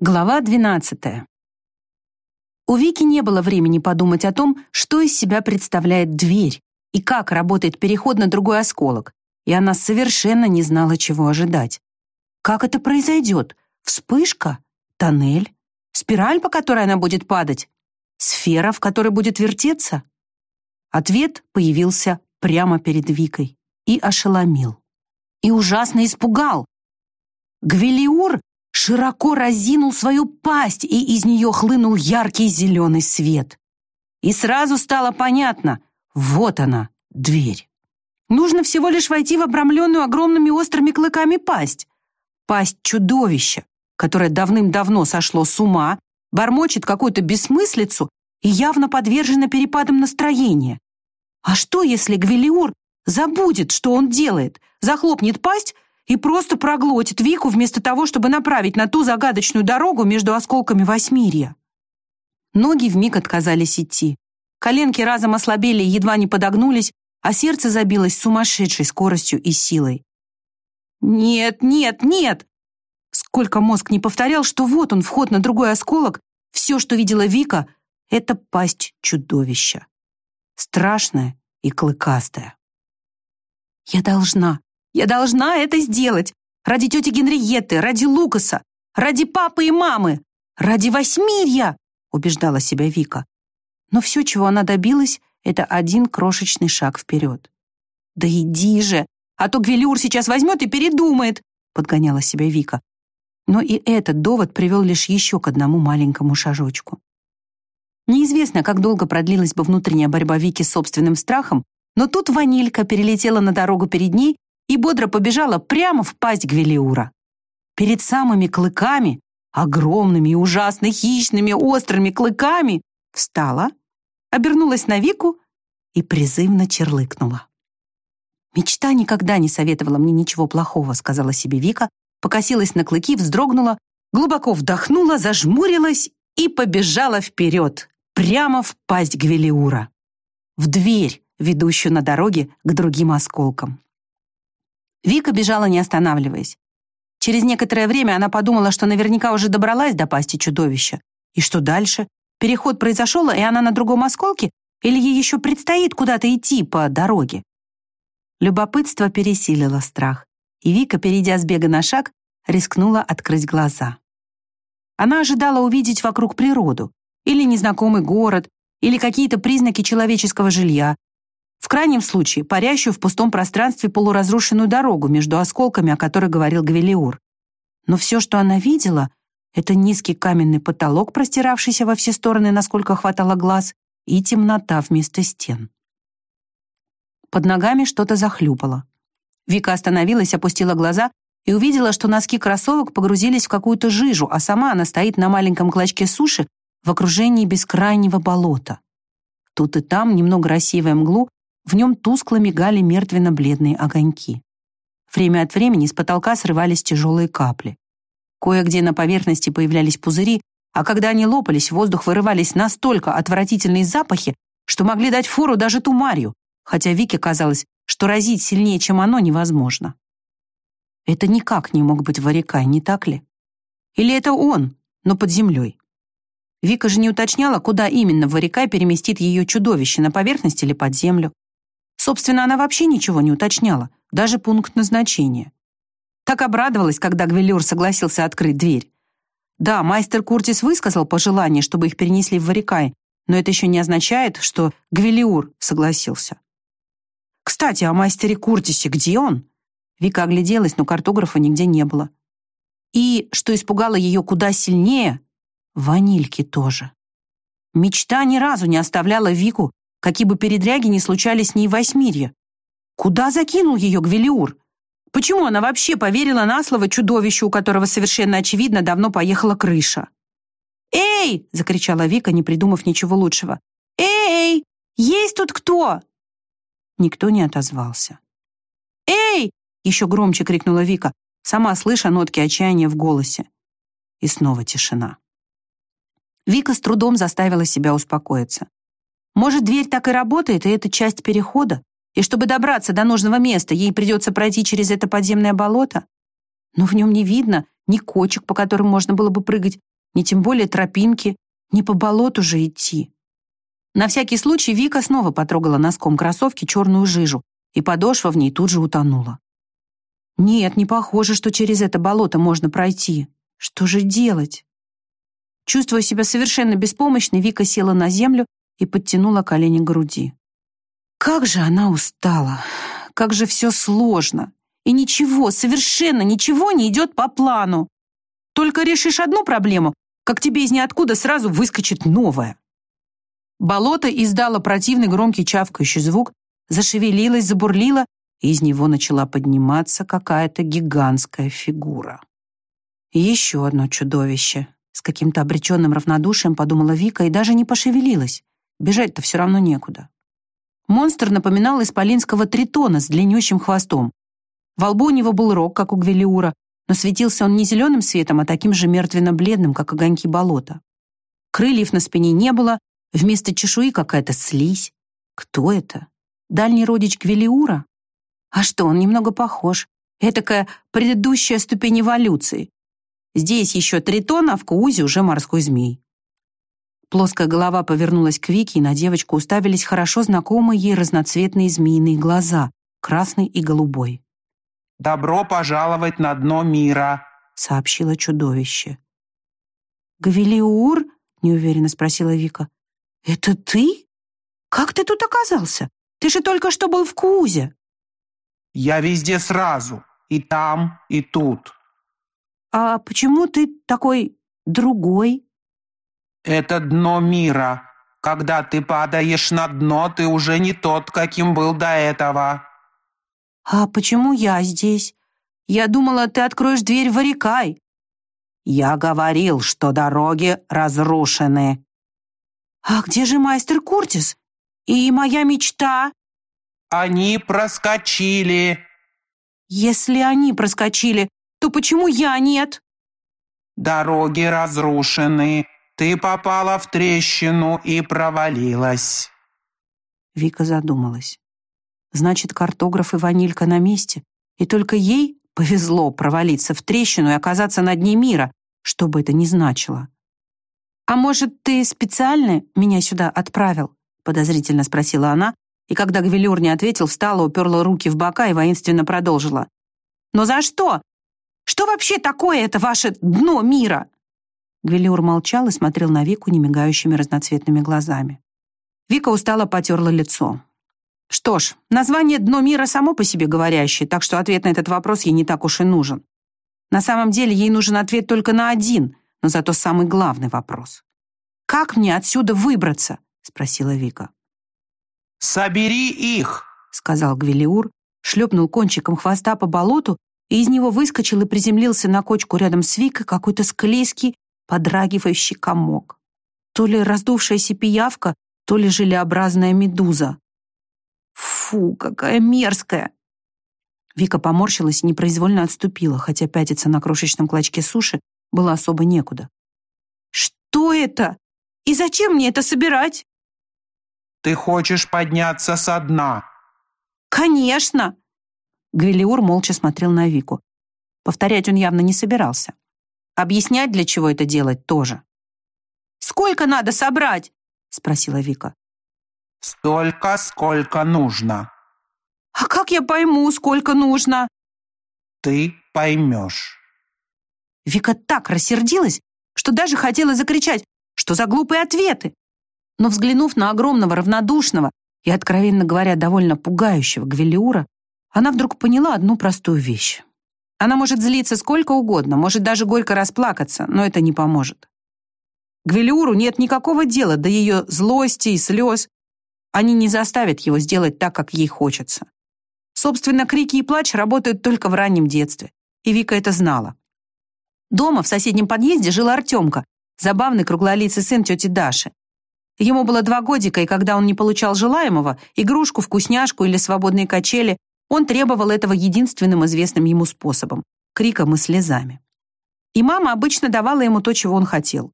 Глава 12. У Вики не было времени подумать о том, что из себя представляет дверь и как работает переход на другой осколок, и она совершенно не знала, чего ожидать. Как это произойдет? Вспышка? Тоннель? Спираль, по которой она будет падать? Сфера, в которой будет вертеться? Ответ появился прямо перед Викой и ошеломил. И ужасно испугал. Гвелиур широко разинул свою пасть, и из нее хлынул яркий зеленый свет. И сразу стало понятно, вот она, дверь. Нужно всего лишь войти в обрамленную огромными острыми клыками пасть. Пасть чудовища, которое давным-давно сошло с ума, бормочет какую-то бессмыслицу и явно подвержено перепадам настроения. А что, если Гвелиур забудет, что он делает, захлопнет пасть и просто проглотит Вику вместо того, чтобы направить на ту загадочную дорогу между осколками Восьмирья. Ноги вмиг отказались идти. Коленки разом ослабели едва не подогнулись, а сердце забилось сумасшедшей скоростью и силой. «Нет, нет, нет!» Сколько мозг не повторял, что вот он, вход на другой осколок, все, что видела Вика, это пасть чудовища. Страшная и клыкастая. «Я должна, я должна это сделать. Ради тети Генриетты, ради Лукаса, ради папы и мамы, ради Восьмирья, убеждала себя Вика. Но все, чего она добилась, это один крошечный шаг вперед. «Да иди же, а то Гвелюр сейчас возьмет и передумает», подгоняла себя Вика. Но и этот довод привел лишь еще к одному маленькому шажочку. Неизвестно, как долго продлилась бы внутренняя борьба Вики с собственным страхом, но тут ванилька перелетела на дорогу перед ней и бодро побежала прямо в пасть Гвелиура. Перед самыми клыками, огромными и ужасно хищными острыми клыками, встала, обернулась на Вику и призывно черлыкнула. «Мечта никогда не советовала мне ничего плохого», сказала себе Вика, покосилась на клыки, вздрогнула, глубоко вдохнула, зажмурилась и побежала вперед, прямо в пасть Гвелиура. В дверь, ведущую на дороге к другим осколкам. Вика бежала, не останавливаясь. Через некоторое время она подумала, что наверняка уже добралась до пасти чудовища. И что дальше? Переход произошел, и она на другом осколке? Или ей еще предстоит куда-то идти по дороге? Любопытство пересилило страх, и Вика, перейдя с бега на шаг, рискнула открыть глаза. Она ожидала увидеть вокруг природу, или незнакомый город, или какие-то признаки человеческого жилья, в крайнем случае, парящую в пустом пространстве полуразрушенную дорогу между осколками, о которой говорил Гвелиур. Но все, что она видела, это низкий каменный потолок, простиравшийся во все стороны, насколько хватало глаз, и темнота вместо стен. Под ногами что-то захлюпало. Вика остановилась, опустила глаза и увидела, что носки кроссовок погрузились в какую-то жижу, а сама она стоит на маленьком клочке суши в окружении бескрайнего болота. Тут и там, немного рассеивая мглу, в нем тускло мигали мертвенно-бледные огоньки. Время от времени с потолка срывались тяжелые капли. Кое-где на поверхности появлялись пузыри, а когда они лопались, в воздух вырывались настолько отвратительные запахи, что могли дать фору даже тумарью, хотя Вике казалось, что разить сильнее, чем оно, невозможно. Это никак не мог быть Варикай, не так ли? Или это он, но под землей? Вика же не уточняла, куда именно Варикай переместит ее чудовище, на поверхность или под землю. Собственно, она вообще ничего не уточняла, даже пункт назначения. Так обрадовалась, когда Гвелюр согласился открыть дверь. Да, мастер Куртис высказал пожелание, чтобы их перенесли в Варикай, но это еще не означает, что Гвелиур согласился. Кстати, о мастере Куртисе, где он? Вика огляделась, но картографа нигде не было. И, что испугало ее куда сильнее, ванильки тоже. Мечта ни разу не оставляла Вику какие бы передряги ни случались с ней в Восьмирье. Куда закинул ее Гвелиур? Почему она вообще поверила на слово чудовищу, у которого совершенно очевидно давно поехала крыша? «Эй!» — закричала Вика, не придумав ничего лучшего. «Эй! Есть тут кто?» Никто не отозвался. «Эй!» — еще громче крикнула Вика, сама слыша нотки отчаяния в голосе. И снова тишина. Вика с трудом заставила себя успокоиться. Может, дверь так и работает, и это часть перехода? И чтобы добраться до нужного места, ей придется пройти через это подземное болото? Но в нем не видно ни кочек, по которым можно было бы прыгать, ни тем более тропинки, ни по болоту же идти. На всякий случай Вика снова потрогала носком кроссовки черную жижу, и подошва в ней тут же утонула. Нет, не похоже, что через это болото можно пройти. Что же делать? Чувствуя себя совершенно беспомощной, Вика села на землю и подтянула колени к груди. Как же она устала! Как же все сложно! И ничего, совершенно ничего не идет по плану. Только решишь одну проблему, как тебе из ниоткуда сразу выскочит новая. Болото издало противный громкий чавкающий звук, зашевелилось, забурлило, и из него начала подниматься какая-то гигантская фигура. Еще одно чудовище. С каким-то обреченным равнодушием подумала Вика и даже не пошевелилась. Бежать-то все равно некуда. Монстр напоминал исполинского тритона с длиннющим хвостом. Во лбу у него был рог, как у Гвелиура, но светился он не зеленым светом, а таким же мертвенно-бледным, как огоньки болота. Крыльев на спине не было, вместо чешуи какая-то слизь. Кто это? Дальний родич Гвелиура? А что, он немного похож. Этакая предыдущая ступень эволюции. Здесь еще тритон, а в Куузе уже морской змей. Плоская голова повернулась к Вике, и на девочку уставились хорошо знакомые ей разноцветные змеиные глаза, красный и голубой. «Добро пожаловать на дно мира», — сообщило чудовище. «Гвелиур?» — неуверенно спросила Вика. «Это ты? Как ты тут оказался? Ты же только что был в Куузе». Я везде сразу. И там, и тут. А почему ты такой другой? Это дно мира. Когда ты падаешь на дно, ты уже не тот, каким был до этого. А почему я здесь? Я думала, ты откроешь дверь в Орикай. Я говорил, что дороги разрушены. А где же мастер Куртис? И моя мечта? Они проскочили. Если они проскочили, то почему я нет? Дороги разрушены. Ты попала в трещину и провалилась. Вика задумалась. Значит, картограф и ванилька на месте, и только ей повезло провалиться в трещину и оказаться на дне мира, что бы это ни значило. «А может, ты специально меня сюда отправил?» подозрительно спросила она, и когда Гвелюр не ответил, встала, уперла руки в бока и воинственно продолжила. «Но за что? Что вообще такое это ваше дно мира?» Гвелюр молчал и смотрел на Вику немигающими разноцветными глазами. Вика устало потерла лицо. Что ж, название «Дно мира» само по себе говорящее, так что ответ на этот вопрос ей не так уж и нужен. На самом деле ей нужен ответ только на один, но зато самый главный вопрос. «Как мне отсюда выбраться?» — спросила Вика. «Собери их!» — сказал Гвелиур, шлепнул кончиком хвоста по болоту, и из него выскочил и приземлился на кочку рядом с Викой какой-то склейский, подрагивающий комок. То ли раздувшаяся пиявка, то ли желеобразная медуза. Фу, какая мерзкая! Вика поморщилась и непроизвольно отступила, хотя пятиться на крошечном клочке суши было особо некуда. «Что это? И зачем мне это собирать?» Ты хочешь подняться со дна?» «Конечно!» Гвелиур молча смотрел на Вику. Повторять он явно не собирался. Объяснять, для чего это делать, тоже. «Сколько надо собрать?» — спросила Вика. «Столько, сколько нужно». «А как я пойму, сколько нужно?» «Ты поймешь». Вика так рассердилась, что даже хотела закричать, что за глупые ответы. Но взглянув на огромного, равнодушного и, откровенно говоря, довольно пугающего Гвелиура, она вдруг поняла одну простую вещь. Она может злиться сколько угодно, может даже горько расплакаться, но это не поможет. Гвелиуру нет никакого дела до ее злости и слез. Они не заставят его сделать так, как ей хочется. Собственно, крики и плач работают только в раннем детстве, и Вика это знала. Дома в соседнем подъезде жил Артемка, забавный круглолицый сын тети Даши. Ему было два годика, и когда он не получал желаемого, игрушку, вкусняшку или свободные качели, он требовал этого единственным известным ему способом — криком и слезами. И мама обычно давала ему то, чего он хотел.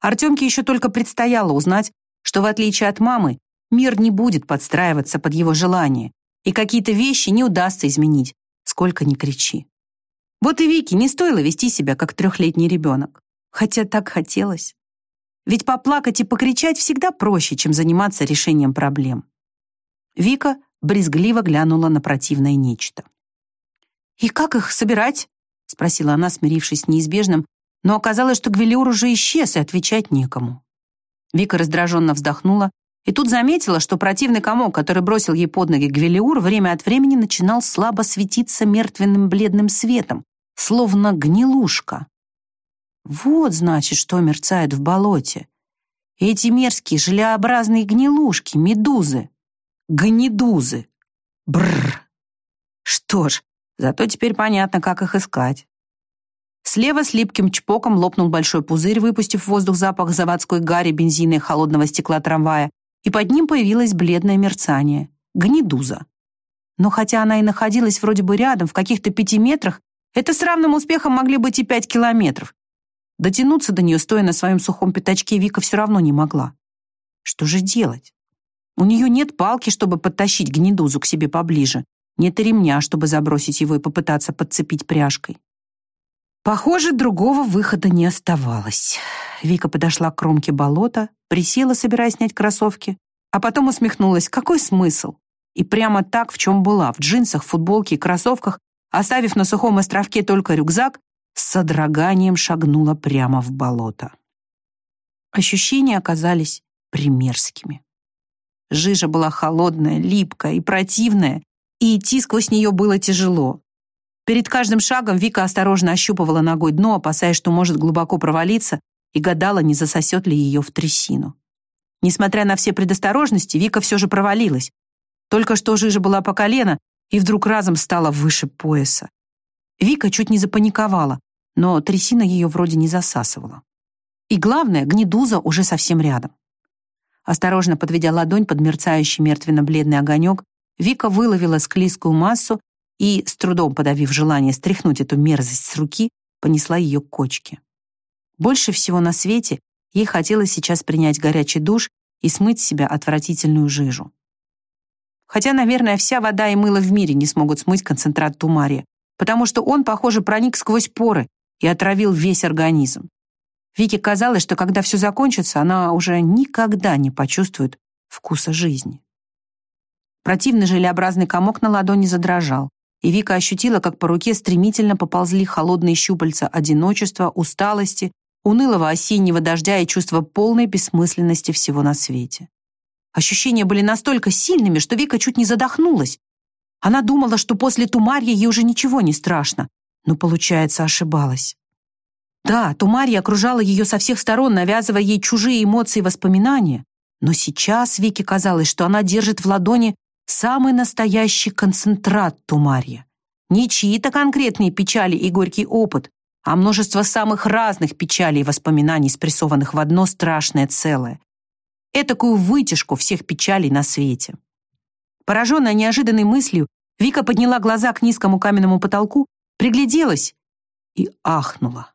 Артемке еще только предстояло узнать, что в отличие от мамы, мир не будет подстраиваться под его желание, и какие-то вещи не удастся изменить, сколько ни кричи. Вот и Вике не стоило вести себя, как трехлетний ребенок. Хотя так хотелось. Ведь поплакать и покричать всегда проще, чем заниматься решением проблем. Вика брезгливо глянула на противное нечто. «И как их собирать?» — спросила она, смирившись с неизбежным, но оказалось, что Гвелиур уже исчез, и отвечать некому. Вика раздраженно вздохнула и тут заметила, что противный комок, который бросил ей под ноги Гвелиур, время от времени начинал слабо светиться мертвенным бледным светом, словно гнилушка. Вот, значит, что мерцает в болоте. Эти мерзкие желеобразные гнилушки, медузы. Гнедузы. Бррр. Что ж, зато теперь понятно, как их искать. Слева с липким чпоком лопнул большой пузырь, выпустив в воздух запах заводской гари, бензина и холодного стекла трамвая, и под ним появилось бледное мерцание. Гнедуза. Но хотя она и находилась вроде бы рядом, в каких-то пяти метрах, это с равным успехом могли быть и пять километров. Дотянуться до нее, стоя на своем сухом пятачке, Вика все равно не могла. Что же делать? У нее нет палки, чтобы подтащить гнедузу к себе поближе. Нет и ремня, чтобы забросить его и попытаться подцепить пряжкой. Похоже, другого выхода не оставалось. Вика подошла к кромке болота, присела, собираясь снять кроссовки, а потом усмехнулась. Какой смысл? И прямо так, в чем была, в джинсах, футболке и кроссовках, оставив на сухом островке только рюкзак, с содроганием шагнула прямо в болото. Ощущения оказались примерскими. Жижа была холодная, липкая и противная, и идти сквозь нее было тяжело. Перед каждым шагом Вика осторожно ощупывала ногой дно, опасаясь, что может глубоко провалиться, и гадала, не засосет ли ее в трясину. Несмотря на все предосторожности, Вика все же провалилась. Только что жижа была по колено, и вдруг разом стала выше пояса. Вика чуть не запаниковала, но трясина ее вроде не засасывала. И главное, гнедуза уже совсем рядом. Осторожно подведя ладонь под мерцающий мертвенно-бледный огонек, Вика выловила склизкую массу и, с трудом подавив желание стряхнуть эту мерзость с руки, понесла ее к кочке. Больше всего на свете ей хотелось сейчас принять горячий душ и смыть с себя отвратительную жижу. Хотя, наверное, вся вода и мыло в мире не смогут смыть концентрат тумария, потому что он, похоже, проник сквозь поры и отравил весь организм. Вике казалось, что когда все закончится, она уже никогда не почувствует вкуса жизни. Противный желеобразный комок на ладони задрожал, и Вика ощутила, как по руке стремительно поползли холодные щупальца одиночества, усталости, унылого осеннего дождя и чувства полной бессмысленности всего на свете. Ощущения были настолько сильными, что Вика чуть не задохнулась. Она думала, что после Тумарья ей уже ничего не страшно, но, получается, ошибалась. Да, Тумарья окружала ее со всех сторон, навязывая ей чужие эмоции и воспоминания. Но сейчас Вике казалось, что она держит в ладони самый настоящий концентрат Тумарья. Не чьи-то конкретные печали и горький опыт, а множество самых разных печалей и воспоминаний, спрессованных в одно страшное целое. Этакую вытяжку всех печалей на свете. Пораженная неожиданной мыслью, Вика подняла глаза к низкому каменному потолку, пригляделась и ахнула.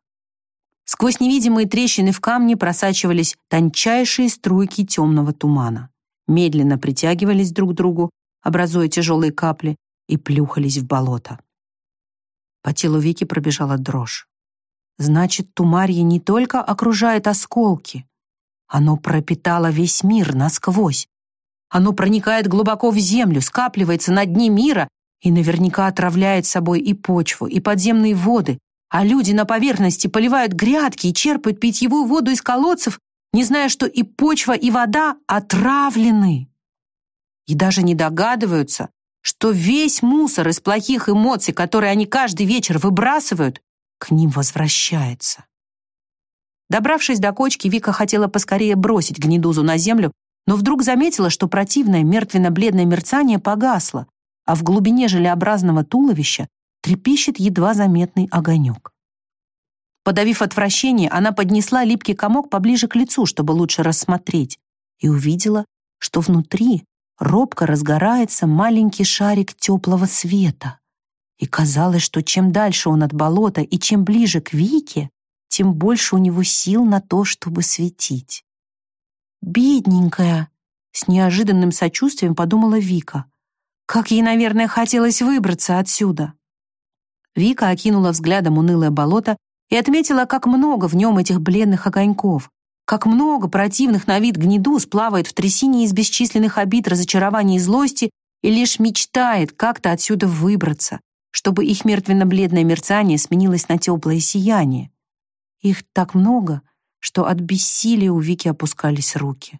Сквозь невидимые трещины в камне просачивались тончайшие струйки темного тумана. Медленно притягивались друг к другу, образуя тяжелые капли, и плюхались в болото. По телу Вики пробежала дрожь. Значит, Тумарье не только окружает осколки. Оно пропитало весь мир насквозь. Оно проникает глубоко в землю, скапливается на дне мира и наверняка отравляет собой и почву, и подземные воды, а люди на поверхности поливают грядки и черпают питьевую воду из колодцев, не зная, что и почва, и вода отравлены. И даже не догадываются, что весь мусор из плохих эмоций, которые они каждый вечер выбрасывают, к ним возвращается. Добравшись до кочки, Вика хотела поскорее бросить гнедузу на землю, но вдруг заметила, что противное мертвенно-бледное мерцание погасло, а в глубине желеобразного туловища трепещет едва заметный огонек. Подавив отвращение, она поднесла липкий комок поближе к лицу, чтобы лучше рассмотреть, и увидела, что внутри робко разгорается маленький шарик теплого света. И казалось, что чем дальше он от болота и чем ближе к Вике, тем больше у него сил на то, чтобы светить. «Бедненькая!» — с неожиданным сочувствием подумала Вика. «Как ей, наверное, хотелось выбраться отсюда!» Вика окинула взглядом унылое болото и отметила, как много в нем этих бледных огоньков, как много противных на вид гнедуз плавает в трясине из бесчисленных обид, разочарований и злости и лишь мечтает как-то отсюда выбраться, чтобы их мертвенно-бледное мерцание сменилось на теплое сияние. Их так много, что от бессилия у Вики опускались руки.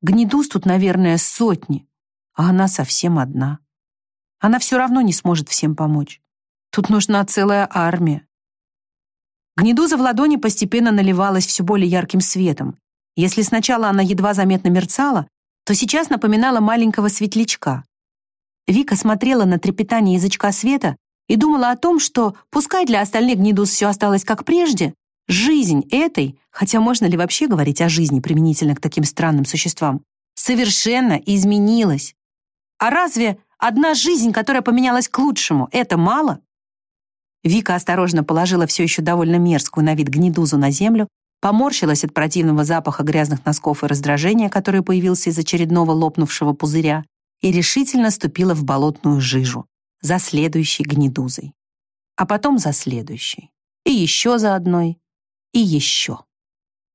Гнедуз тут, наверное, сотни, а она совсем одна. Она все равно не сможет всем помочь. Тут нужна целая армия. Гнедуза в ладони постепенно наливалась все более ярким светом. Если сначала она едва заметно мерцала, то сейчас напоминала маленького светлячка. Вика смотрела на трепетание язычка света и думала о том, что, пускай для остальных гнедуз все осталось как прежде, жизнь этой, хотя можно ли вообще говорить о жизни применительно к таким странным существам, совершенно изменилась. А разве одна жизнь, которая поменялась к лучшему, это мало? Вика осторожно положила все еще довольно мерзкую на вид гнедузу на землю, поморщилась от противного запаха грязных носков и раздражения, который появился из очередного лопнувшего пузыря, и решительно ступила в болотную жижу за следующей гнедузой. А потом за следующей. И еще за одной. И еще.